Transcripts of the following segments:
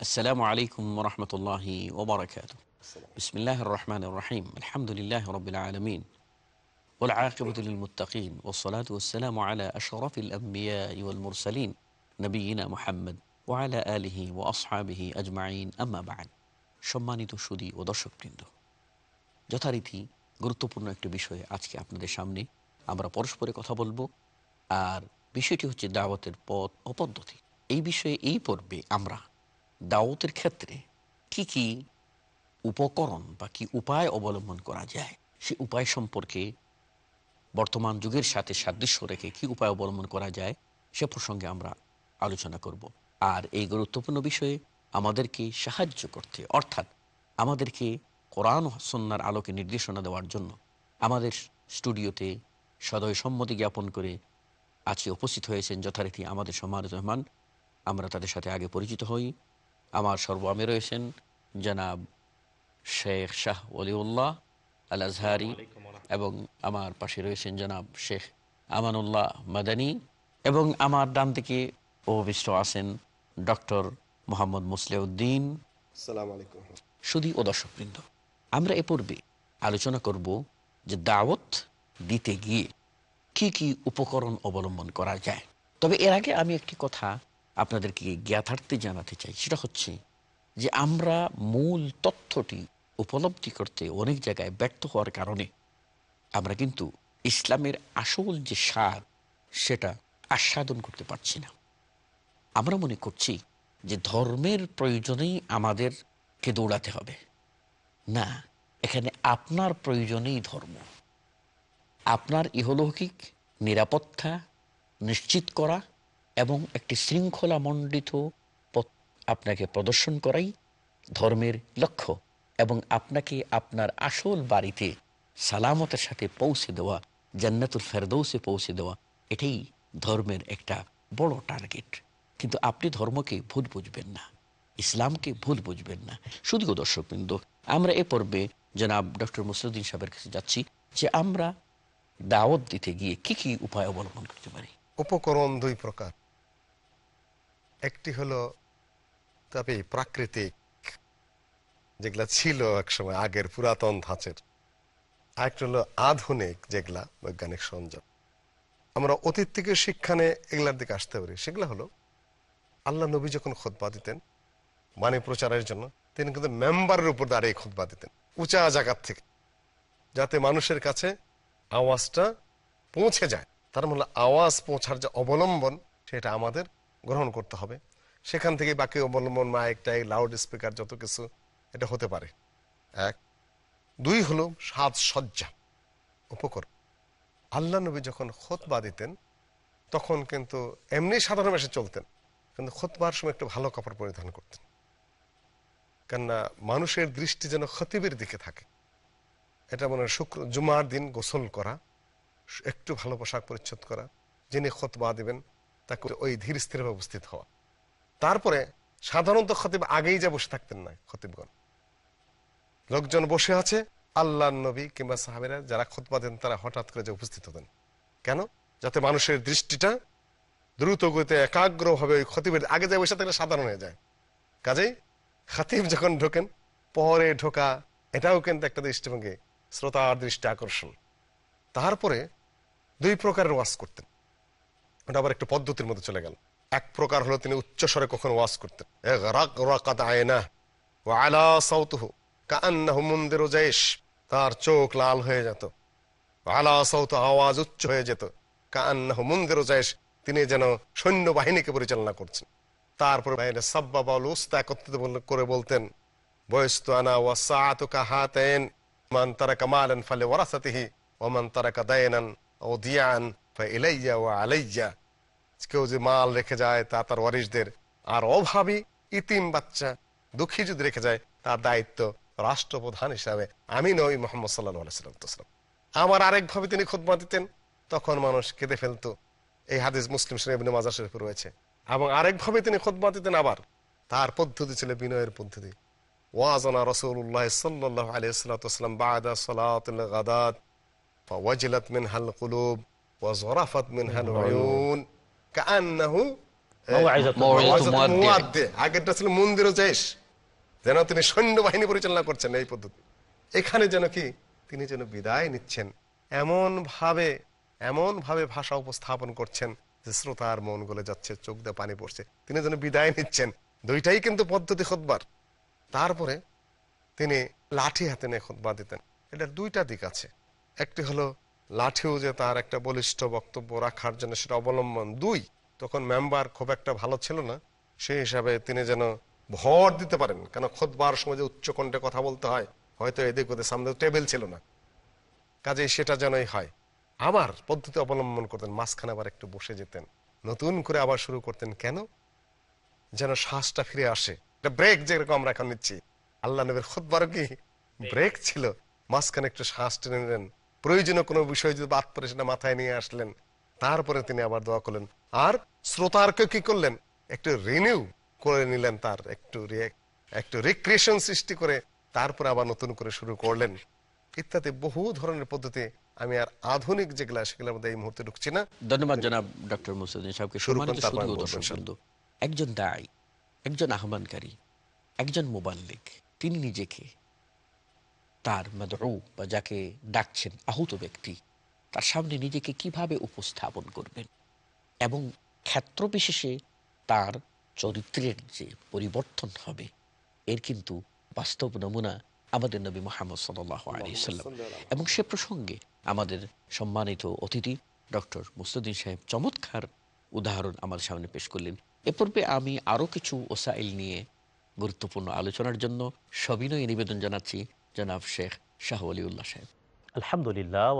السلام عليكم ورحمة الله وبركاته بسم الله الرحمن الرحيم الحمد لله رب العالمين والعاقبة للمتقين والصلاة والسلام على أشرف الأنبياء والمرسلين نبينا محمد وعلى آله وأصحابه أجمعين أما بعد সম্মানিত সুদী ও দর্শকবৃন্দ যথারীতি গুরুত্বপূর্ণ একটি বিষয়ে আজকে আপনাদের সামনে আমরা পরস্পরে কথা বলবো আর বিষয়টি হচ্ছে দাওয়াতের পথ ও পদ্ধতি এই বিষয়ে এই পর্বে আমরা দাওয়াতের ক্ষেত্রে কি কি উপকরণ বা কি উপায় অবলম্বন করা যায়? সে উপায় সম্পর্কে বর্তমান যুগের সাথে সাদৃশ্য রেখে কি উপায় অবলম্বন করা যায়, সে প্রসঙ্গে আমরা আলোচনা করব। আর এই গুরুত্বপূর্ণ বিষয়ে আমাদেরকে সাহায্য করতে, অর্থাৎ আমাদেরকে কোরআন সন্ন্যার আলোকে নির্দেশনা দেওয়ার জন্য আমাদের স্টুডিওতে সদয় সম্মতি জ্ঞাপন করে আজকে উপস্থিত হয়েছেন যথারীতি আমাদের সম্মানিত মেহমান। আমরা তাদের সাথে আগে পরিচিত হই। আমার সর্বামে রয়েছেন জনাব শেখ শাহ ওলিউল্লাহ আল আজহারি এবং আমার পাশে রয়েছেন জনাব শেখ আমানুল্লাহ মাদানী এবং আমার ডান দিকে উপবিষ্ট আছেন ডক্টর মোহাম্মদ মুসলেউদ্দিন। সুদী ও দর্শকবৃন্দ আমরা এ পূর্বে আলোচনা করব যে দাওয়াত দিতে গিয়ে কি কি উপকরণ অবলম্বন করা যায়। তবে এর আগে আমি একটি কথা আপনাদেরকে জ্ঞাতার্থে জানাতে চাই। সেটা হচ্ছে যে আমরা মূল তথ্যটি উপলব্ধি করতে অনেক জায়গায় ব্যর্থ হওয়ার কারণে আমরা কিন্তু ইসলামের আসল যে স্বাদ, সেটা আস্বাদন করতে পারছি না। আমরা মনে করছি যে ধর্মের প্রয়োজনেই আমাদেরকে দৌড়াতে হবে। না, এখানে আপনার প্রয়োজনেই ধর্ম। আপনার ইহলৌকিক নিরাপত্তা নিশ্চিত করা এবং একটি শৃঙ্খলামণ্ডিত আপনাকে প্রদর্শন করাই ধর্মের লক্ষ্য এবং আপনাকে আপনার আসল বাড়িতে সালামতের সাথে পৌঁছে দেওয়া, জান্নাতুল ফেরদৌসে পৌঁছে দেওয়া, এটাই ধর্মের একটা বড় টার্গেট। কিন্তু আপনি ধর্মকে ভুল বুঝবেন না, ইসলামকে ভুল বুঝবেন না। শুধু দর্শকবৃন্দ, আমরা এ পর্বে জনাব ডক্টর মুসরুদ্দিন সাহেবের কাছে যাচ্ছি যে আমরা দাওয়াত দিতে গিয়ে কি কি উপায় অবলম্বন করতে পারি? উপকরণ দুই প্রকার। একটি হলো তবে প্রাকৃতিক, যেগুলা ছিল একসময় আগের পুরাতন ধাঁচের। আরেকটা হলো আধুনিক যেগুলা বৈজ্ঞানিক সরঞ্জাম আমরা অতীত থেকে শিক্ষানে এগুলার দিকে আসতে পারি। সেগুলো হলো, আল্লাহ নবী যখন খোদবা দিতেন, বাণী প্রচারের জন্য, তিনি কিন্তু মেম্বারের উপর দাঁড়িয়ে খোদবা দিতেন, উঁচা জায়গার থেকে, যাতে মানুষের কাছে আওয়াজটা পৌঁছে যায়। তার মানে আওয়াজ পৌঁছার যে অবলম্বন, সেটা আমাদের গ্রহণ করতে হবে। সেখান থেকে বাকি অবলম্বন মাইক টাইক লাউড স্পিকার যত কিছু, এটা হতে পারে। এক। দুই হলো সাজসজ্জা, উপকরণ। আল্লাহ নবী যখন খোতবা দিতেন, তখন কিন্তু এমনি সাধারণ বেশে চলতেন, কিন্তু খোতবার সময় একটু ভালো কাপড় পরিধান করতেন। কেননা মানুষের দৃষ্টি যেন খতিবের দিকে থাকে। এটা মনে হয় শুক্র, জুমার দিন গোসল করা, একটু ভালো পোশাক পরিচ্ছদ করা, যিনি খতবা দেবেন তাকে ওই ধীর স্থির উপস্থিত হওয়া। তারপরে সাধারণত খতিব আগেই যা বসে থাকতেন না খতিবগণ। লোকজন বসে আছে আল্লাহ নবী কিংবা সাহাবিরা যারা খতবা দেন তারা হঠাৎ করে যে উপস্থিত হতেন। কেন? যাতে মানুষের দৃষ্টিটা দ্রুত গতিতে একাগ্র ভাবে ওই খতিবের আগে যা বসে থাকলে সাধারণ হয়ে যায়। কাজেই খাতিব যখন ঢোকেন পরে ঢোকা, এটাও কিন্তু একটা দৃষ্টিভঙ্গি, শ্রোতার দৃষ্টি আকর্ষণ। তারপরে দুই প্রকারের ওয়াজ করতেন। ওটা আবার একটু পদ্ধতির মধ্যে চলে গেল। এক প্রকার হলো তিনি উচ্চ স্বরে কখন ওয়াজ করতেন। তার চোখ লাল হয়ে যেত। আলা সৌত আওয়াজ উচ্চ হয়ে যেত। কান্নাহ মন্দির যাইস তিনি যেন সৈন্য বাহিনীকে পরিচালনা করছেন। তারপরে বাইরে সাব্বা বল উস্তা একত্রিত করে বলতেন, বয়স্তু আনা ওয়া সাআতু কাহাতাইন মান তারাকা মালান ফালি ওয়ারাসাতিহি, ওয়া মান তারাকা দায়নান ও দিয়ান ইলাইয়া ও আলাইয়া, কেউ যে মাল রেখে যায় তা তার ওয়ারিসদের আর অভাবী ইতিম বাচ্চা দুঃখী যদি রেখে যায়, তার দায়িত্ব রাষ্ট্রপ্রধান হিসাবে আমি নই মোহাম্মদ সাল্লাহ আমার আরেকভাবে তিনি খুদমা দিতেন, তখন মানুষ কেঁদে ফেলতো। এই হাদিস মুসলিম শরীফ মাজার শরীফে রয়েছে। এবং আরেকভাবে তিনি খুদমা দিতেন আবার। তার পদ্ধতি ছিল বিনয়ের পদ্ধতি। ওয়াজনা রসুল্লাহ সাল্লাহ আলিয়া সাল্লাম বাদা সালাত গাদাত وزرفت منها العيون كأنه موعظة موعظة موعظة مودع। مودع। আগেরটা ছিল মন্দির জেশ যেন তিনি সৈন্যবাহিনী পরিচালনা করছেন এই পদ্ধতি এখানে যেন কি তিনি যেন বিদায় নিচ্ছেন এমন ভাবে এমন ভাবে ভাষা উপস্থাপন করছেন যে শ্রোতার মন গলে যাচ্ছে চোখ দিয়ে পানি পড়ছে তিনি যেন বিদায় নিচ্ছেন দুইটাই কিন্তু পদ্ধতি খোদবার তারপরে তিনি লাঠি হাতে নিয়ে খুতবা দিতেন এটার দুইটা দিক আছে একটি হলো লাঠিও যে তার একটা বলিষ্ঠ বক্তব্য রাখার জন্য সেটা অবলম্বন দুই তখন মেম্বার খুব একটা ভালো ছিল না। সেই হিসাবে তিনি যেন ভর দিতে পারেন। কেন খোদবার সময় যে উচ্চকণ্ঠে কথা বলতে হয় হয়তো এদিক ওদের সামনে টেবিল ছিল না। কাজেই সেটা যেনই হয় আবার পদ্ধতি অবলম্বন করতেন মাঝখানে আবার একটু বসে যেতেন। নতুন করে আবার শুরু করতেন কেন? যেন শ্বাসটা ফিরে আসে। একটা ব্রেক যেরকম আমরা এখন নিচ্ছি। আল্লাহ নবীর খুদবারও কি ব্রেক ছিল? মাঝখানে একটু শ্বাস টেনে নিলেন। প্রয়োজনীয় কোনো বিষয় যদি বাদ পড়ে সেটা মাথায় নিয়ে আসলেন তারপরে তিনি আবার দোয়া করলেন। আর শ্রোতারকে কি করলেন? একটু রিনিউ করে নিলেন তার একটু একটু রিক্রিয়েশন সৃষ্টি করে তারপরে আবার নতুন করে শুরু করলেন। ইত্যাদি বহু ধরনের পদ্ধতি আমি আর আধুনিক যেগুলা সেগুলোর মধ্যে এই মুহূর্তে ঢুকছি না। ধন্যবাদ জনাব ডক্টর মুসুদ্দিন সাহেবকে। শুরু একজন দায়ী একজন আহ্বানকারী একজন মোবাল্লিক তিনি নিজেকে তার মাদউ বা যাকে ডাকছেন আহত ব্যক্তি তার সামনে নিজেকে কীভাবে উপস্থাপন করবেন? এবং ক্ষেত্র বিশেষে তার চরিত্রের যে পরিবর্তন হবে এর কিন্তু বাস্তব নমুনা আমাদের নবী মোহাম্মদ সাল্লাম এবং সে প্রসঙ্গে আমাদের সম্মানিত অতিথি ডক্টর মুস্তুদ্দিন সাহেব চমৎকার উদাহরণ আমার সামনে পেশ করলেন। এ পূর্বে আমি আরও কিছু ওসাইল নিয়ে গুরুত্বপূর্ণ আলোচনার জন্য সবিনয় নিবেদন জানাচ্ছি। জনাব শেখ শাহ আলিউল্লাহ সাহেব। আলহামদুলিল্লাহ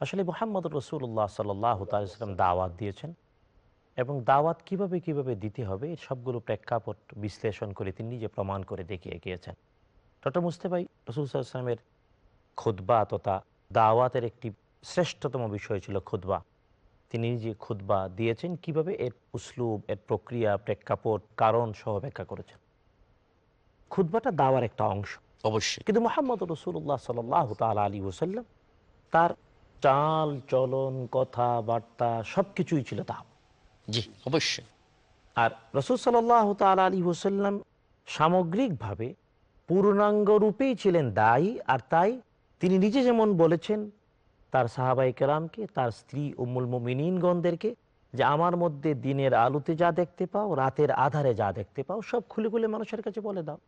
আসলে মোহাম্মদ রসুল্লাহ সাল্লাহ দাওয়াত দিয়েছেন এবং দাওয়াত কীভাবে কীভাবে দিতে হবে সবগুলো প্রেক্ষাপট বিশ্লেষণ করে তিনি নিজে প্রমাণ করে দেখিয়ে গিয়েছেন। ডক্টর মুস্তেফাই রসুল সাল্লামের খুদ্া তথা দাওয়াতের একটি শ্রেষ্ঠতম বিষয় ছিল খুদ্া তিনি নিজে খুদ্া দিয়েছেন, কীভাবে এর উসলুব, এর প্রক্রিয়া, প্রেক্ষাপট কারণ সহ ব্যাখ্যা করেছেন। খুদ্বাটা দাওয়ার একটা অংশ। অবশ্যই। কিন্তু মোহাম্মদ রসুল্লাহ সাল্লাহ তালা আলী ওসাল্লাম তার চাল চলন কথাবার্তা সব কিছুই ছিল দাও জি অবশ্যই। আর রসুল সাল্লাহ তালা আলী ওসাল্লাম সামগ্রিকভাবে পূর্ণাঙ্গ রূপেই ছিলেন দায়ী আর তাই তিনি নিজে যেমন বলেছেন তার সাহাবাই কেরামকে তার স্ত্রী উম্মুল মিনীনগণদেরকে যে আমার মধ্যে দিনের আলোতে যা দেখতে পাও রাতের আধারে যা দেখতে পাও সব খুলে খুলে মানুষের কাছে বলে দাও।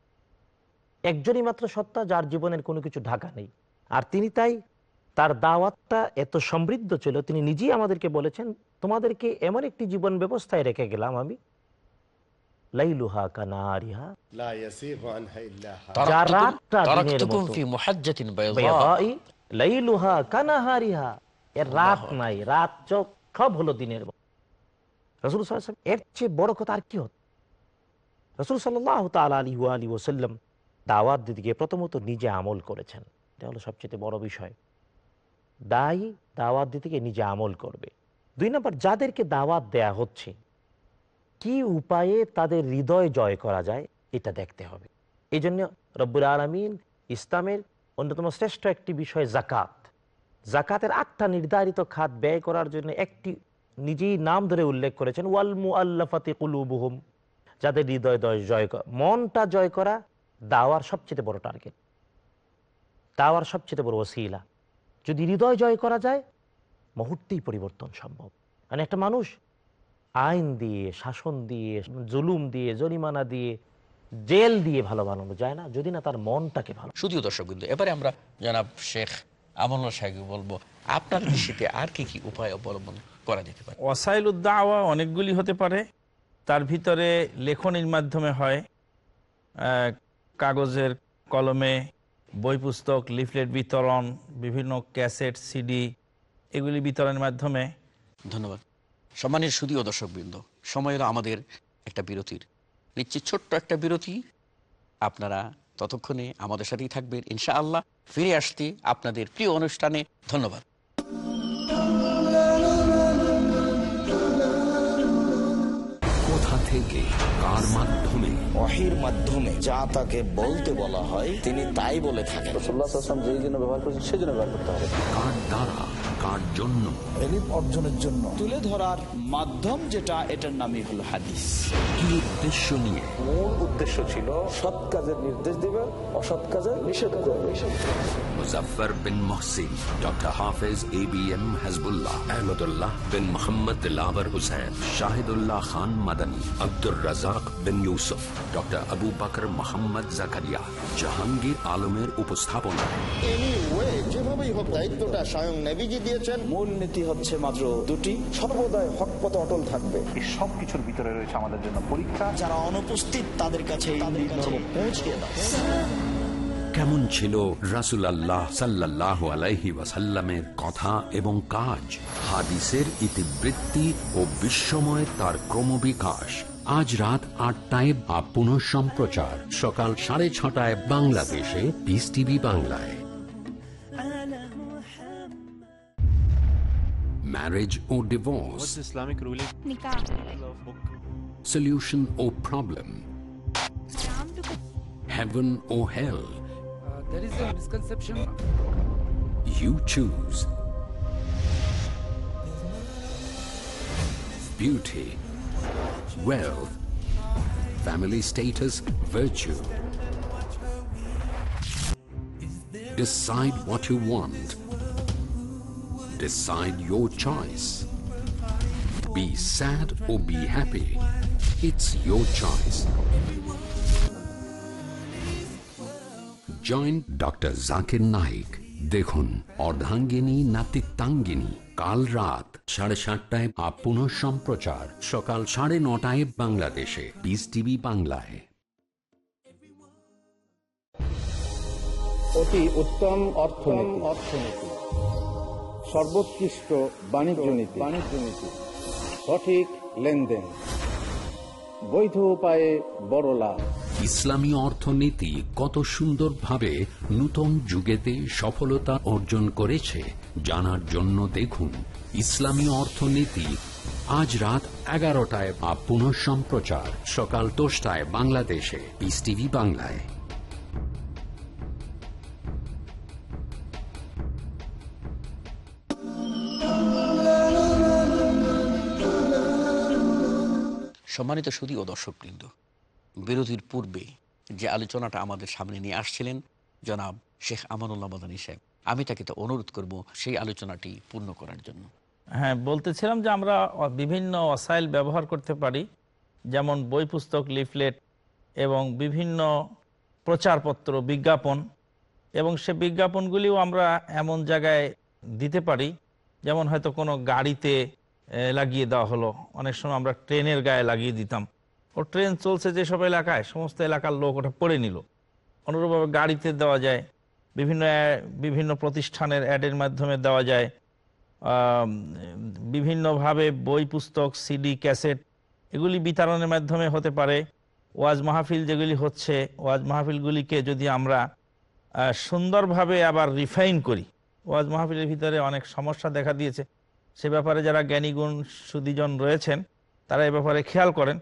একজনই মাত্র সত্তা যার জীবনের কোনো কিছু ঢাকা নেই। আর তিনি তাই তার দাওয়াতটা এত সমৃদ্ধ ছিল তিনি নিজেই আমাদেরকে বলেছেন তোমাদেরকে এমন একটি জীবন ব্যবস্থায় রেখে গেলাম আমি। রাত নাই রাত চোখ সব হলো দিনের রসুল সাল্লাম এর চেয়ে বড় কথা আর কি হত? রসুল সাল্লাহ তাল আলী আলী ওসাল্লাম দাওয়াত দিতে গিয়ে প্রথমত নিজে আমল করেছেন। এটা হলো সবচেয়ে বড় বিষয়। দায়ী দাওয়াত দিতে গিয়ে নিজে আমল করবে। দুই নম্বর, যাদেরকে দাওয়াত দেয়া হচ্ছে, কি উপায়ে তাদের হৃদয় জয় করা যায়, এটা দেখতে হবে। এই জন্য রব্বুল আলমিন ইসলামের অন্যতম শ্রেষ্ঠ একটি বিষয় জাকাত জাকাতের আটটা নির্ধারিত খাত ব্যয় করার জন্য একটি নিজেই নাম ধরে উল্লেখ করেছেন, ওয়াল মুআল্লাফাতি কুলুবুহুম। যাদের হৃদয় দয়, জয় করা মনটা জয় করা দাওয়ার সবচেয়ে বড় টার্গেট দাওয়ার সবচেয়ে বড় ওসিলা। যদি হৃদয় জয় করা যায় মুহূর্তেই পরিবর্তন সম্ভব। মানে একটা মানুষ আইন দিয়ে শাসন দিয়ে জুলুম দিয়ে জরিমানা দিয়ে জেল দিয়ে ভালো বানানো যায় না যদি না তার মনটাকে ভালো। শুধুও দর্শক বিন্দু এবারে আমরা জনাব শেখ আমল্লা সাহেবকে বলব আপনার দৃষ্টিতে আর কি কি উপায় অবলম্বন করা যেতে পারে? ওয়াসাইল উদ্দাওয়া অনেকগুলি হতে পারে। তার ভিতরে লেখনির মাধ্যমে হয় কাগজের কলমে বই পুস্তক লিফলেট বিতরণ বিভিন্ন ক্যাসেট সিডি এগুলি বিতরণের মাধ্যমে। ধন্যবাদ। সম্মানের সুদীয় দর্শক বৃন্দ সময় আমাদের একটা বিরতির। নিচ্ছি ছোট্ট একটা বিরতি। আপনারা ততক্ষণে আমাদের সাথেই থাকবেন ইনশাআল্লাহ। ফিরে আসতে আপনাদের প্রিয় অনুষ্ঠানে। ধন্যবাদ। কোথা থেকে কার মাধ্যমে? ওহির মাধ্যমে যা তাকে বলতে বলা হয় তিনি তাই বলে থাকেন। যেই জন্য ব্যবহার করছেন সেই জন্য ব্যবহার করতে হবে। কার দ্বারা কার জন্য? এলিম অর্জনের জন্য। তুলে ধরার মাধ্যম যেটা এটার নামই হলো হাদিস। কি উদ্দেশ্য নিয়ে? মূল উদ্দেশ্য ছিল সৎ কাজের নির্দেশ দিবে অসৎ কাজের নিষেধ করবে Muzaffar bin Mohsin doctor Hafez A B M Hasbullah Ahmadullah bin Mohammad Dilawar Hussain Shahidullah Khan Madani Abdur Razzak bin Yusuf doctor Abu Bakar Mohammad Zakaria Jahangir আলমের উপস্থাপনা যেভাবেই হোক দায়িত্বটা স্বয়ং নেভিজি দিয়েছেন। মূল নীতি হচ্ছে মাত্র দুটি। সর্বদাই হকপথ অটল থাকবে। এই সব কিছুর ভিতরে রয়েছে আমাদের জন্য পরীক্ষা। যারা অনুপস্থিত তাদের কাছে পৌঁছে দাও। কেমন ছিল রাসুল আল্লাহ সাল্লাহ আলাইহি ওয়াসাল্লামের কথা এবং কাজ? হাদিসের ইতিবৃত্তি ও বিশ্বময় তার ক্রমবিকাশ। আজ রাত আটটায় বা পুনঃ সম্প্রচার সকাল সাড়ে ছটায় বাংলাদেশে পিস টিভি বাংলায় marriage O divorce Islamic ruling? solution or problem heaven or hell there is a misconception. You choose. Beauty, wealth, family status, virtue. Decide what you want. Decide your choice. Be sad or be happy. It's your choice. Joint doctor Zakir Naik দেখুন অর্ধাঙ্গিনী নাতিত্বাঙ্গিনী কাল রাত সাড়ে সাতটায় up পুনঃ সম্প্রচার। সকাল সাড়ে নটায় বাংলাদেশে। পিস টিভি বাংলায়। অতি উত্তম অর্থনীতি। অর্থনীতি সর্বোৎকৃষ্ট বাণিজ্য নীতি বাণিজ্য নীতি। সঠিক লেনদেন। বৈধ উপায়ে বড় লাভ। ইসলামী অর্থনীতি কত সুন্দরভাবে নূতন যুগেতে সফলতা অর্জন করেছে, জানার জন্য দেখুন ইসলামী অর্থনীতি। আজ রাত এগারোটায় বা পুনঃ সম্প্রচার, সকাল দশটায় বাংলাদেশে। পিস টিভি বাংলায়। সম্মানিত সুদী ও দর্শকবৃন্দ বিরতির পূর্বে যে আলোচনাটা আমাদের সামনে নিয়ে আসছিলেন, জনাব শেখ আমানুল্লাহ মাদানী সাহেব, আমি তাকে তো অনুরোধ করব সেই আলোচনাটি পূর্ণ করার জন্য। হ্যাঁ বলতেছিলাম যে আমরা বিভিন্ন অসাইল ব্যবহার করতে পারি, যেমন বই পুস্তক লিফলেট এবং বিভিন্ন প্রচারপত্র, বিজ্ঞাপন, এবং সে বিজ্ঞাপনগুলিও আমরা এমন জায়গায় দিতে পারি, যেমন হয়তো কোনো গাড়িতে লাগিয়ে দেওয়া হলো, অনেক সময় আমরা ট্রেনের গায়ে লাগিয়ে দিতাম। ও ট্রেন চলছে যেসব এলাকায়, সমস্ত এলাকার লোক ওটা পড়ে নিল। অনুরূপভাবে গাড়িতে দেওয়া যায়, বিভিন্ন বিভিন্ন প্রতিষ্ঠানের অ্যাডের মাধ্যমে দেওয়া যায় বিভিন্নভাবে বই পুস্তক, সিডি, ক্যাসেট, এগুলি বিতরণের মাধ্যমে হতে পারে। ওয়াজ মাহফিল যেগুলি হচ্ছে, ওয়াজ মাহফিলগুলিকে যদি আমরা সুন্দরভাবে আবার রিফাইন করি, ওয়াজ মাহফিলের ভিতরে অনেক সমস্যা দেখা দিয়েছে। সে ব্যাপারে যারা জ্ঞানীগুণ, সুদীজন রয়েছেন, তারা এ ব্যাপারে খেয়াল করেন।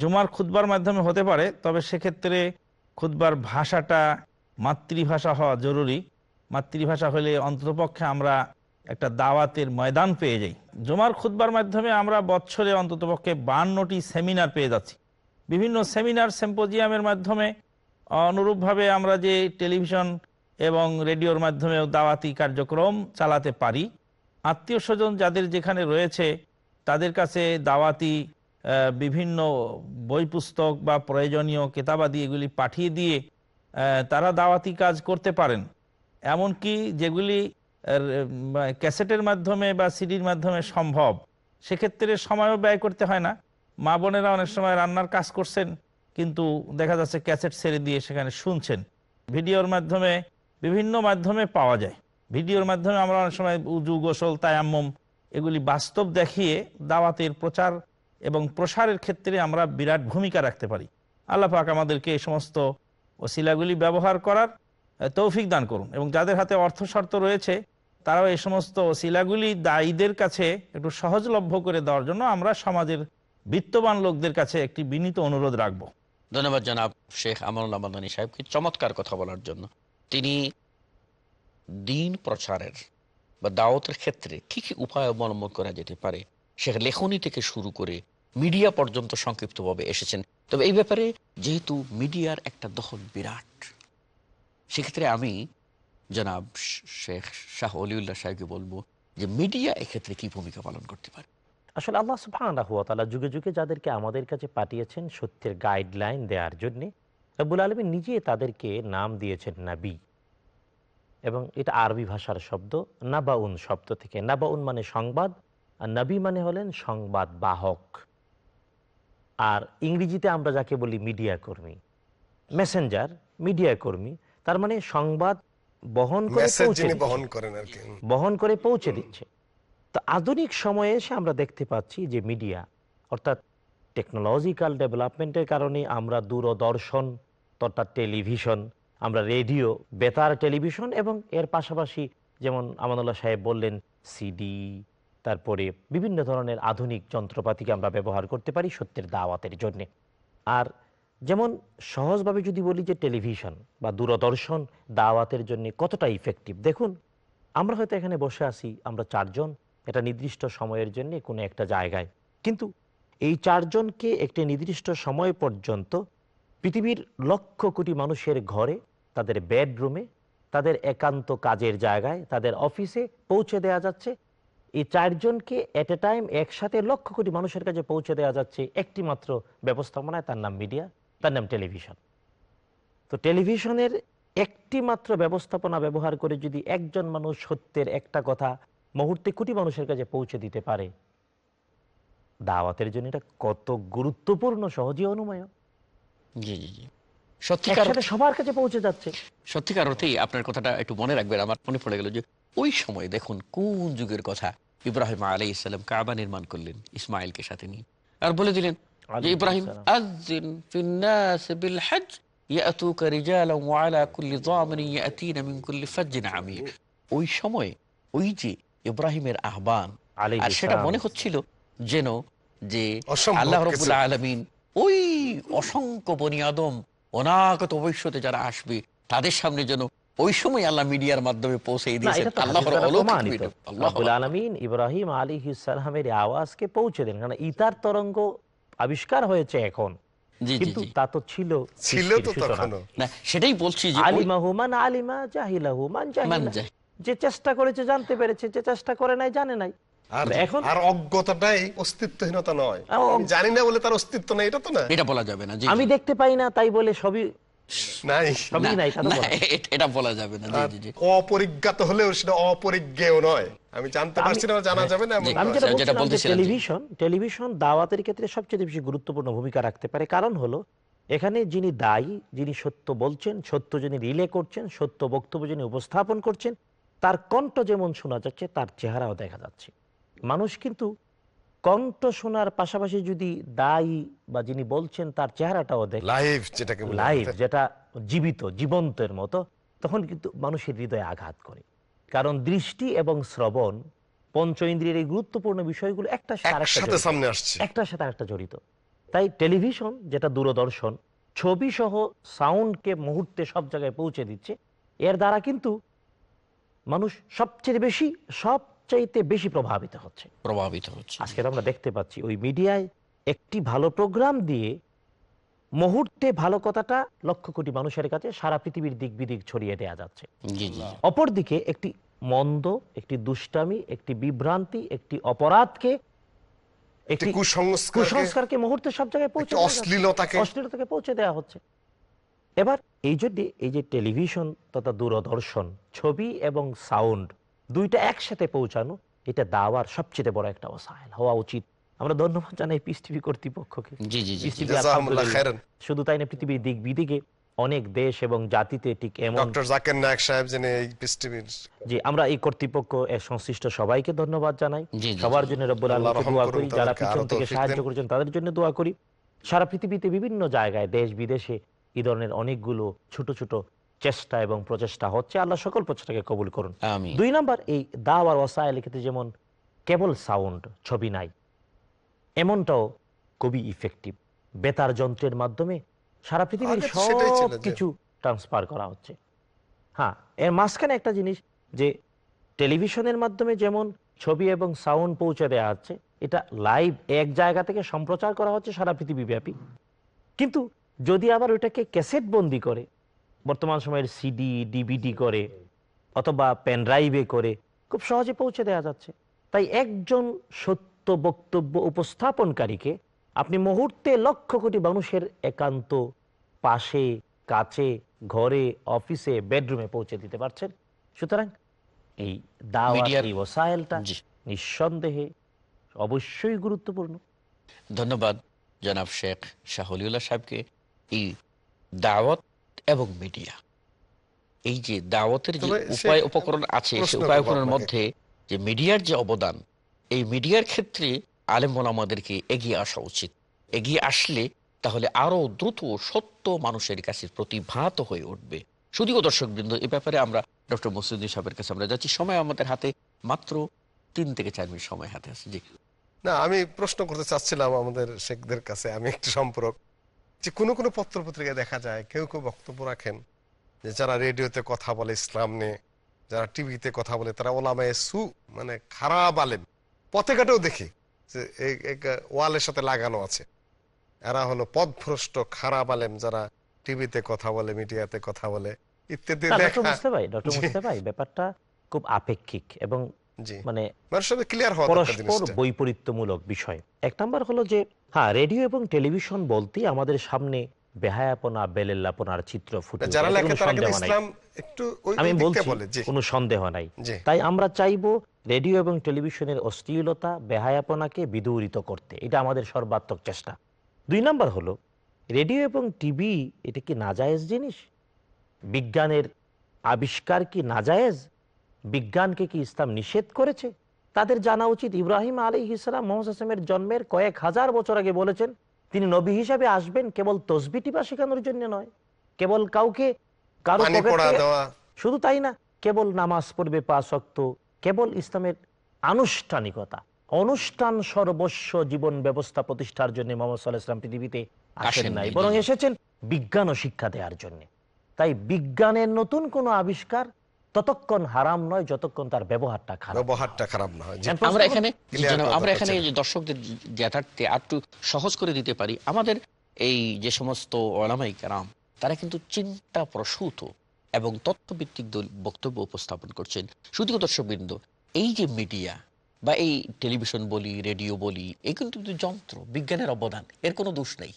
জুমার খুতবার মাধ্যমে হতে পারে, তবে সেক্ষেত্রে খুতবার ভাষাটা মাতৃভাষা হওয়া জরুরি। মাতৃভাষা হলে অন্ততপক্ষে আমরা একটা দাওয়াতের ময়দান পেয়ে যাই। জুমার খুতবার মাধ্যমে আমরা বছরে অন্ততপক্ষে বান্নটি সেমিনার পেয়ে যাচ্ছি। বিভিন্ন সেমিনার, সেম্পোজিয়ামের মাধ্যমে, অনুরূপভাবে আমরা যে টেলিভিশন এবং রেডিওর মাধ্যমেও দাওয়াতি কার্যক্রম চালাতে পারি। আত্মীয় স্বজন যাদের যেখানে রয়েছে, তাদের কাছে দাওয়াতি বিভিন্ন বই পুস্তক বা প্রয়োজনীয় কেতাবাদি এগুলি পাঠিয়ে দিয়ে তারা দাওয়াতি কাজ করতে পারেন। এমনকি যেগুলি ক্যাসেটের মাধ্যমে বা সিডির মাধ্যমে সম্ভব, সেক্ষেত্রে সময়ও ব্যয় করতে হয় না। মা বোনেরা অনেক সময় রান্নার কাজ করছেন, কিন্তু দেখা যাচ্ছে ক্যাসেট ছেড়ে দিয়ে সেখানে শুনছেন। ভিডিওর মাধ্যমে, বিভিন্ন মাধ্যমে পাওয়া যায়। ভিডিওর মাধ্যমে আমরা অনেক সময় উজু, গোসল, তায়াম্মম এগুলি বাস্তব দেখিয়ে দাওয়াতের প্রচার এবং প্রসারের ক্ষেত্রে আমরা বিরাট ভূমিকা রাখতে পারি। আল্লাহ পাক আমাদেরকে এই সমস্ত ওসিলাগুলি ব্যবহার করার তৌফিক দান করুন এবং যাদের হাতে অর্থ শর্ত রয়েছে, তারাও এই সমস্ত ওসিলাগুলি দায়ীদের কাছে একটু সহজলভ্য করে দেওয়ার জন্য আমরা সমাজের বিত্তবান লোকদের কাছে একটি বিনীত অনুরোধ রাখব। ধন্যবাদ জানাব শেখ আমরুল্লাহ মাদানী সাহেবকে চমৎকার কথা বলার জন্য। তিনি দিন প্রচারের বা দাওয়াতের ক্ষেত্রে কি কি উপায় অবলম্বন করা যেতে পারে সে লেখনী থেকে শুরু করে মিডিয়া পর্যন্ত সংক্ষিপ্তভাবে এসেছেন। তবে এই ব্যাপারে যেহেতু মিডিয়ার একটা দখল বিরাট, সেক্ষেত্রে আমি জনাব শেখ শাহ অলিউল্লাহ সাহেবকে বলব যে মিডিয়া এক্ষেত্রে কি ভূমিকা পালন করতে পারে? আসলে আল্লাহ সুবাহ যুগে যুগে যাদেরকে আমাদের কাছে পাঠিয়েছেন সত্যের গাইডলাইন দেওয়ার জন্যে রব্বুল আলমী নিজে তাদেরকে নাম দিয়েছেন নাবি। এবং এটা আরবি ভাষার শব্দ, নাবাউন শব্দ থেকে, নাবাউন মানে সংবাদ আর নবী মানে হলেন সংবাদ বাহক আর ইংরেজিতে আমরা যাকে বলি মিডিয়া কর্মী মেসেঞ্জার মিডিয়া কর্মী তার মানে সংবাদ বহন করে। বহন করেন আর কি। বহন করে পৌঁছে দিচ্ছে। তো আধুনিক সময়ে এসে আমরা দেখতে পাচ্ছি যে মিডিয়া অর্থাৎ টেকনোলজিক্যাল ডেভেলপমেন্টের কারণে আমরা দূরদর্শন অর্থাৎ টেলিভিশন আমরা রেডিও বেতার টেলিভিশন এবং এর পাশাপাশি যেমন আমানুল্লাহ সাহেব বললেন সিডি তারপরে বিভিন্ন ধরনের আধুনিক যন্ত্রপাতিকে আমরা ব্যবহার করতে পারি সত্যের দাওয়াতের জন্যে। আর যেমন সহজভাবে যদি বলি যে টেলিভিশন বা দূরদর্শন দাওয়াতের জন্য কতটা ইফেক্টিভ দেখুন, আমরা হয়তো এখানে বসে আছি, আমরা চারজন, এটা নির্দিষ্ট সময়ের জন্য কোনো একটা জায়গায়। কিন্তু এই চারজনকে একটি নির্দিষ্ট সময় পর্যন্ত পৃথিবীর লক্ষ কোটি মানুষের ঘরে, তাদের বেডরুমে তাদের একান্ত কাজের জায়গায়, তাদের অফিসে পৌঁছে দেওয়া যাচ্ছে। এই চারজনকে এট এ টাইম একসাথে লক্ষ কোটি মানুষের কাছে পৌঁছে দেওয়া যাচ্ছে একটি মাত্র ব্যবস্থাপনায় তার নাম মিডিয়া তার নাম টেলিভিশন। তো টেলিভিশনের একটি মাত্র ব্যবস্থাপনা ব্যবহার করে যদি একজন মানুষ সত্যের একটা কথা মুহূর্তে কোটি মানুষের কাছে পৌঁছে দিতে পারে দাওয়াতের জন্য এটা কত গুরুত্বপূর্ণ সহজে অনুময়। জি জি জি। সত্যিকার সবার কাছে পৌঁছে যাচ্ছে। সত্যিকার অর্থেই আপনার কথাটা একটু মনে রাখবেন আমার মনে পড়ে গেল যে ওই সময় দেখুন কোন যুগের কথা ইব্রাহিম আলাই ইসলাম কাবা নির্মাণ করলেন ইসমাইলকে সাথে নিয়ে। আর বলে দিলেন যে ইব্রাহিম আলা ওই সময় ওই যে ইব্রাহিমের আহ্বান আর সেটা মনে হচ্ছিল যেন যে আল্লাহ রবুল্লা আলমিন ওই অসংখ্য বনি আদম অনাগত ভবিষ্যতে যারা আসবে তাদের সামনে যেন ওই সময় আল্লাহ মিডিয়ার মাধ্যমে পৌঁছে দিয়েছেন। আল্লাহর হাদিস দ্বারা অলৌকিক প্রমাণিত। মিডিয়া। আল্লাহু রব্বুল আলামিন ইব্রাহিম আলী সালামের আওয়াজকে পৌঁছে দেন কারণ ইতার তরঙ্গ আবিষ্কার হয়েছে এখন। জি, জি, কিন্তু তা তো ছিল ছিল তো সৃষ্টির না সেটাই বলছি যে আলিমাহু মান আলিমা জাহিলাহু মান মান জাহিলা। যে চেষ্টা করেছে জানতে পেরেছে যে চেষ্টা করে নাই জানে নাই। আর এখন আর অজ্ঞতাটাই অস্তিত্বহীনতা নয়। জানি না বলে তার অস্তিত্ব নেই এটা তো না। এটা বলা যাবে না আমি দেখতে পাই না তাই বলে সবই নাই সবই নাই তা তো না, বলা। এ- এটা বলা যাবে না জি, আর জি, জি। অপরিজ্ঞাত হলেও সেটা অপরিজ্ঞেও নয়। আমি জানতে পারছি না জানা যাবে না আমি যেটা যেটা বলছিলাম যে বলতেছিলেন যে- টেলিভিশন টেলিভিশন দাওয়াতের ক্ষেত্রে সবচেয়ে বেশি গুরুত্বপূর্ণ ভূমিকা রাখতে পারে। কারণ হলো এখানে যিনি দায়ী যিনি সত্য বলছেন সত্য যিনি রিলে করছেন সত্য বক্তব্য যিনি উপস্থাপন করছেন তার কণ্ঠ যেমন শোনা যাচ্ছে তার চেহারাও দেখা যাচ্ছে। মানুষ কিন্তু কণ্ঠ শোনার পাশাপাশি যদি দায়ী বা যিনি বলছেন তার চেহারাটাও দেখে। লাইভ যেটাকে লাইভ যেটা জীবিত জীবন্তের মতো তখন কিন্তু মানুষের হৃদয়ে আঘাত করে। কারণ দৃষ্টি এবং শ্রবণ পঞ্চ ইন্দ্রিয়ের এই গুরুত্বপূর্ণ বিষয়গুলো একটা সাথে। সামনে আসছে। একটার সাথে আরেকটা জড়িত। তাই টেলিভিশন যেটা দূরদর্শন ছবি সহ সাউন্ডকে মুহূর্তে সব জায়গায় পৌঁছে দিচ্ছে। এর দ্বারা কিন্তু মানুষ সবচেয়ে বেশি সবচাইতে বেশি প্রভাবিত হচ্ছে। প্রভাবিত হচ্ছে। আজকে আমরা দেখতে পাচ্ছি ওই মিডিয়ায় একটি ভালো প্রোগ্রাম দিয়ে মুহূর্তে ভালো কথাটা লক্ষ কোটি মানুষের কাছে সারা পৃথিবীর দিক বিদিক ছড়িয়ে দেওয়া যাচ্ছে। জি জি। অপরদিকে একটি মন্দ একটি দুষ্টামি একটি বিভ্রান্তি একটি অপরাধকে একটি কুসংস্কারকে কুসংস্কারকে মুহূর্তে সব জায়গায় পৌঁছে অশ্লীলতাকে- অশ্লীলতাকে পৌঁছে দেওয়া হচ্ছে। এবার এই জন্য এই যে টেলিভিশন তথা দূরদর্শন ছবি এবং সাউন্ড দুইটা একসাথে পৌঁছানো এটা দাওয়ার সবচেয়ে বড় একটা ওসাইল হওয়া উচিত। আমরা ধন্যবাদ জানাই পিস টিভি কর্তৃপক্ষকে। জি জি জি। শুধু তাই না পৃথিবীর দিক বিদিকে অনেক দেশ এবং জাতিতে ঠিক এমন ডক্টর জাকির নায়ক সাহেব যিনি এই পিস টিভির যে আমরা এই কর্তৃপক্ষ এর সংশ্লিষ্ট সবাইকে ধন্যবাদ জানাই। জি, জি, সবার জন্য রব্বুল আল্লাহ আলমকে দোয়া করি যারা পিছন থেকে সাহায্য করেছেন তাদের জন্য দোয়া করি। সারা পৃথিবীতে বিভিন্ন জায়গায় দেশ বিদেশে এই ধরনের অনেকগুলো ছোট ছোট চেষ্টা এবং প্রচেষ্টা হচ্ছে আল্লাহ সকল প্রচেষ্টাকে কবুল করুন। দুই নাম্বার এই দাওয়ার ওসাইল ক্ষেত্রে যেমন কেবল সাউন্ড ছবি নাই এমনটাও খুবই ইফেক্টিভ বেতার যন্ত্রের মাধ্যমে সারা পৃথিবীর সব কিছু ট্রান্সফার করা হচ্ছে। হ্যাঁ এর মাঝখানে একটা জিনিস যে টেলিভিশনের মাধ্যমে যেমন ছবি এবং সাউন্ড পৌঁছে দেওয়া হচ্ছে এটা লাইভ এক জায়গা থেকে সম্প্রচার করা হচ্ছে সারা পৃথিবী ব্যাপী কিন্তু যদি আবার ওইটাকে ক্যাসেট বন্দি করে বর্তমান সময়ের সিডি ডিভিডি করে অথবা পেন ড্রাইভে করে খুব সহজে পৌঁছে দেওয়া যাচ্ছে। তাই একজন সত্য বক্তব্য উপস্থাপনকারীকে আপনি মুহূর্তে লক্ষ কোটি মানুষের একান্ত পাশে কাছে ঘরে অফিসে বেডরুমে পৌঁছে দিতে পারছেন। সুতরাং এই দাওয়াত ওসাইলটা নিঃসন্দেহে অবশ্যই গুরুত্বপূর্ণ। ধন্যবাদ জনাব শেখ শাহলিউল্লাহ সাহেবকে এই দাওয়াত এবং মিডিয়া। এই যে দাওয়াতের যে উপায় উপকরণ আছে সেই উপায় উপকরণের মধ্যে যে মিডিয়ার যে অবদান এই মিডিয়ার ক্ষেত্রে আলেম আমাদেরকে এগিয়ে আসা উচিত। এগিয়ে আসলে তাহলে আরও দ্রুত সত্য মানুষের কাছে প্রতিভাত হয়ে উঠবে। শুধুও দর্শক বৃন্দ এ ব্যাপারে আমরা ডক্টর মসিউদ্দিন সাহেবের কাছে আমরা যাচ্ছি। সময় আমাদের হাতে মাত্র তিন থেকে চার মিনিট সময় হাতে আছে। জি। না আমি প্রশ্ন করতে চাচ্ছিলাম আমাদের শেখদের কাছে আমি একটু সম্পর্ক। যে কোনো কোনো পত্র পত্রিকায় দেখা যায় কেউ কেউ বক্তব্য রাখেন যে যারা রেডিওতে কথা বলে ইসলাম নিয়ে যারা টিভিতে কথা বলে তারা ওলামায় সু মানে খারাপ আলেম। পথে ঘাটেও দেখি যে ওয়ালের সাথে লাগানো আছে। এরা হলো পথভ্রষ্ট খারাপ আলেম যারা টিভিতে কথা বলে মিডিয়াতে কথা বলে ইত্যাদি ব্যাপারটা খুব আপেক্ষিক এবং মানে দরকার পরস্পর বৈপরীত্যমূলক বিষয়। এক নম্বর হলো যে হ্যাঁ রেডিও এবং টেলিভিশন আমাদের সামনে বেহায়াপনা বেলেল্লাপনার চিত্র ফুটে আমি বলছি কোনো সন্দেহ নাই। তাই আমরা চাইব রেডিও এবং টেলিভিশনের অশ্লীলতা বেহায়াপনাকে বিদূরিত করতে। এটা আমাদের সর্বাত্মক চেষ্টা। দুই নাম্বার হলো রেডিও এবং টিভি এটা কি নাজায়েজ জিনিস? বিজ্ঞানের আবিষ্কার কি নাজায়েজ? বিজ্ঞানকে কি ইসলাম নিষেধ করেছে? তাদের জানা উচিত ইব্রাহিম আলী ইসলাম মোহাম্মদ হাসেমের জন্মের কয়েক হাজার বছর আগে বলেছেন তিনি নবী হিসাবে আসবেন কেবল তসবি টিপা শেখানোর জন্য নয়। কেবল কাউকে কারও শুধু তাই না কেবল নামাজ পড়বে পাশক্ত কেবল ইসলামের আনুষ্ঠানিকতা অনুষ্ঠান সর্বস্ব জীবন ব্যবস্থা প্রতিষ্ঠার জন্য মোহাম্মদ সাল্লাহ ইসলাম পৃথিবীতে আসেন নাই বরং এসেছেন বিজ্ঞান ও শিক্ষা দেওয়ার জন্য। তাই বিজ্ঞানের নতুন কোনো আবিষ্কার ততক্ষণ হারাম নয় যতক্ষণ তার ব্যবহারটা খারাপ। ব্যবহারটা খারাপ না হয়। আমরা এখানে আমরা এখানে এই যে দর্শকদের যথার্থে আর একটু সহজ করে দিতে পারি। আমাদের এই যে সমস্ত ওলামাই কারাম তারা কিন্তু চিন্তা প্রসূত এবং তথ্যভিত্তিক দল- বক্তব্য উপস্থাপন করছেন। শুধু দর্শকবৃন্দ এই যে মিডিয়া বা এই টেলিভিশন বলি রেডিও বলি এই কিন্তু যন্ত্র বিজ্ঞানের অবদান এর কোনো দোষ নেই।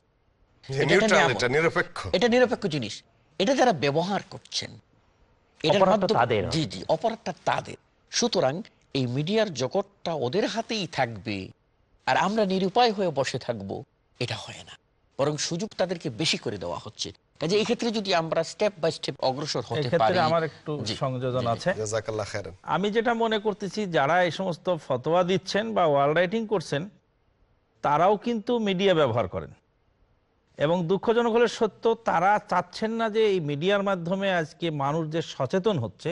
এটা নিরপেক্ষ। এটা নিরপেক্ষ জিনিস। এটা যারা ব্যবহার করছেন তাদের। জি জি অপরাধটা তাদের। সুতরাং এই মিডিয়ার জগৎটা ওদের হাতেই থাকবে। আর আমরা নিরুপায় হয়ে বসে থাকব এটা হয় না। বরং সুযোগ তাদেরকে বেশি করে দেওয়া হচ্ছে। কাজে এই ক্ষেত্রে যদি আমরা স্টেপ বাই স্টেপ অগ্রসর হতে পারি আমার একটু সংযোজন। আছে। আমি যেটা মনে করতেছি যারা এই সমস্ত ফতোয়া দিচ্ছেন বা ওয়াল রাইটিং করছেন তারাও কিন্তু মিডিয়া ব্যবহার করেন। এবং দুঃখজনক হলে সত্য তারা চাচ্ছেন না যে এই মিডিয়ার মাধ্যমে আজকে মানুষ যে সচেতন হচ্ছে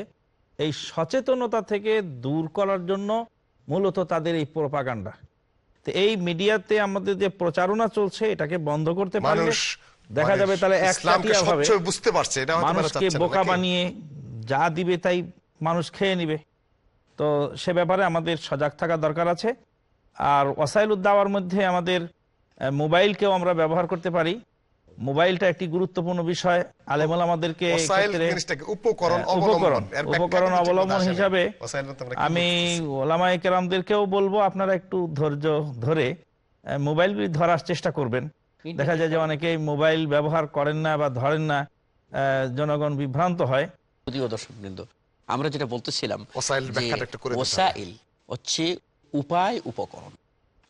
এই সচেতনতা থেকে দূর করার জন্য মূলত তাদের এই প্রোপাগান্ডা। তো এই মিডিয়াতে আমাদের যে প্রচারণা চলছে এটাকে বন্ধ করতে পারলে মানুষ দেখা যাবে তাহলে বুঝতে পারছে এটা মানুষকে বোকা বানিয়ে যা দিবে তাই মানুষ খেয়ে নিবে। তো সে ব্যাপারে আমাদের সজাগ থাকা দরকার আছে। আর ওয়াসাইল উদ্দাওয়ার মধ্যে আমাদের মোবাইলকেও আমরা ব্যবহার করতে পারি মোবাইলটা একটি গুরুত্বপূর্ণ বিষয় আলেমুল আমাদেরকে উপকরণ হ্যাঁ, অবলম্বন উপকরণ অবলম্বন। হিসাবে আমি? ওলামাই কেরামদেরকেও বলব আপনারা একটু ধৈর্য ধরে মোবাইলগুলি ধরার চেষ্টা করবেন দেখা যায় যে অনেকেই মোবাইল ব্যবহার করেন না বা ধরেন না আহ, জনগণ বিভ্রান্ত হয় দর্শক বৃন্দ আমরা যেটা বলতেছিলাম। ওসাইল হচ্ছে উপায় উপকরণ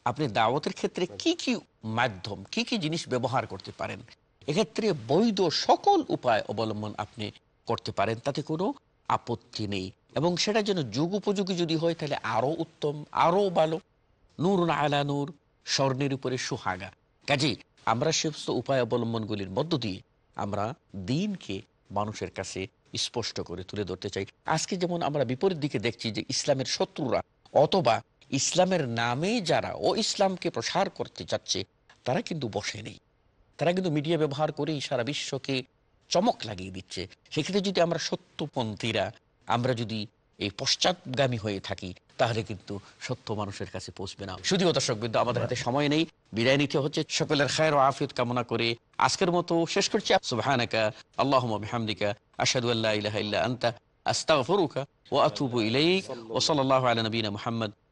আপনি দাওয়াতের ক্ষেত্রে কি কি মাধ্যম, কি কি জিনিস ব্যবহার করতে পারেন? এক্ষেত্রে বৈধ সকল উপায় অবলম্বন আপনি করতে পারেন, তাতে কোনো আপত্তি নেই। এবং সেটা যেন যুগ উপযোগী যদি হয়, তাহলে আরও উত্তম, আরও ভালো। নূর আলা নূর, স্বর্ণের উপরে সুহাগা। কাজেই আমরা সমস্ত উপায় অবলম্বনগুলির মধ্য দিয়ে আমরা দিনকে মানুষের কাছে স্পষ্ট করে তুলে ধরতে চাই। আজকে যেমন আমরা বিপরীত দিকে দেখছি যে ইসলামের শত্রুরা অথবা ইসলামের নামে যারা ও ইসলামকে প্রসার করতে যাচ্ছে, তারা কিন্তু বসে নেই। তারা কিন্তু মিডিয়া ব্যবহার করেই সারা বিশ্বকে চমক লাগিয়ে দিচ্ছে। সেক্ষেত্রে যদি আমরা সত্যপন্থীরা, আমরা যদি এই পশ্চাৎগামী হয়ে থাকি, তাহলে কিন্তু সত্য মানুষের কাছে পৌঁছবে না। শুধুও দর্শক বিন্দু আমাদের হাতে সময় নেই, বিদায় নিতে হচ্ছে। সকলের খায়ের ও আফিয়ত কামনা করে আজকের মতো শেষ করছি। সুবহানাকা আল্লাহ বিহামদিকা, আশহাদু আল্লা ইলাহা ইল্লা আনতা, আস্তাগফিরুকা ওয়া আতুবু ইলাইক। ওয়া সাল্লাল্লাহু আলা নবিনা মুহাম্মদ।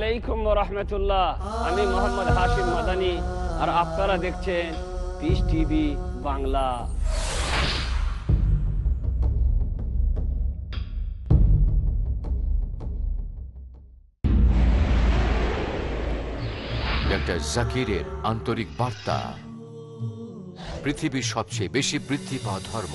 আলাইকুম রহমতুল্লাহ। আমি মোহাম্মদ হাশিম মাদানি, আর আপনারা দেখছেন পিস টিভি বাংলা। জাকিরের আন্তরিক বার্তা। পৃথিবীর সবচেয়ে বেশি বৃদ্ধি পাওয়া ধর্ম।